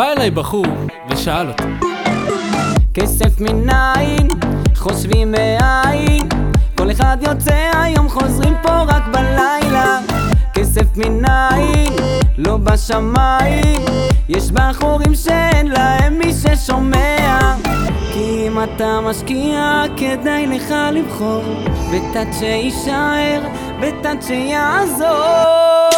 בא אליי בחור ושאל אותי כסף מנין? חושבים מאין? כל אחד יוצא היום חוזרים פה רק בלילה. כסף מנין? לא בשמיים. יש בחורים שאין להם מי ששומע. כי אם אתה משקיע כדאי לך לבחור. בתת שיישאר, בתת שיעזור.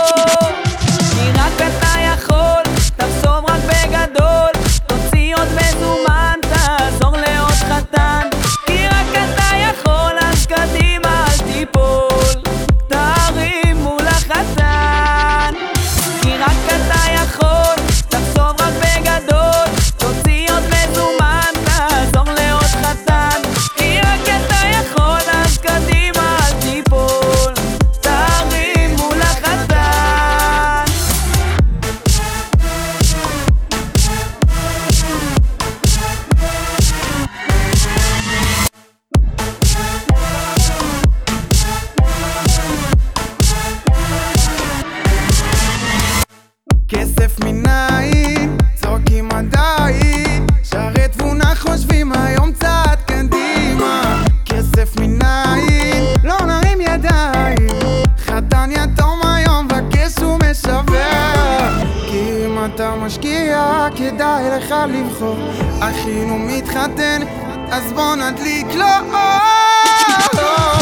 עיניים, לא נרים ידיים. חתן יתום היום וכס הוא משווע כי אם אתה משקיע כדאי לך לבחור. אחינו מתחתן אז בוא נדליק לו לא. אור.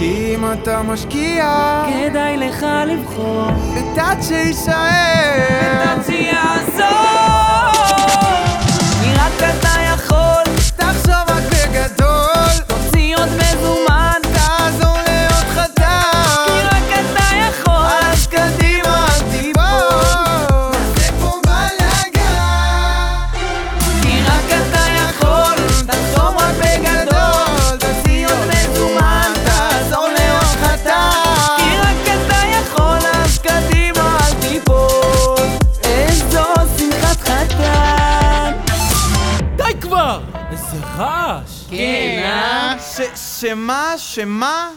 כי אם אתה משקיע, כדאי לך לבחור את עד שיישאר. איזה רעש! כן, אה? שמה? שמה?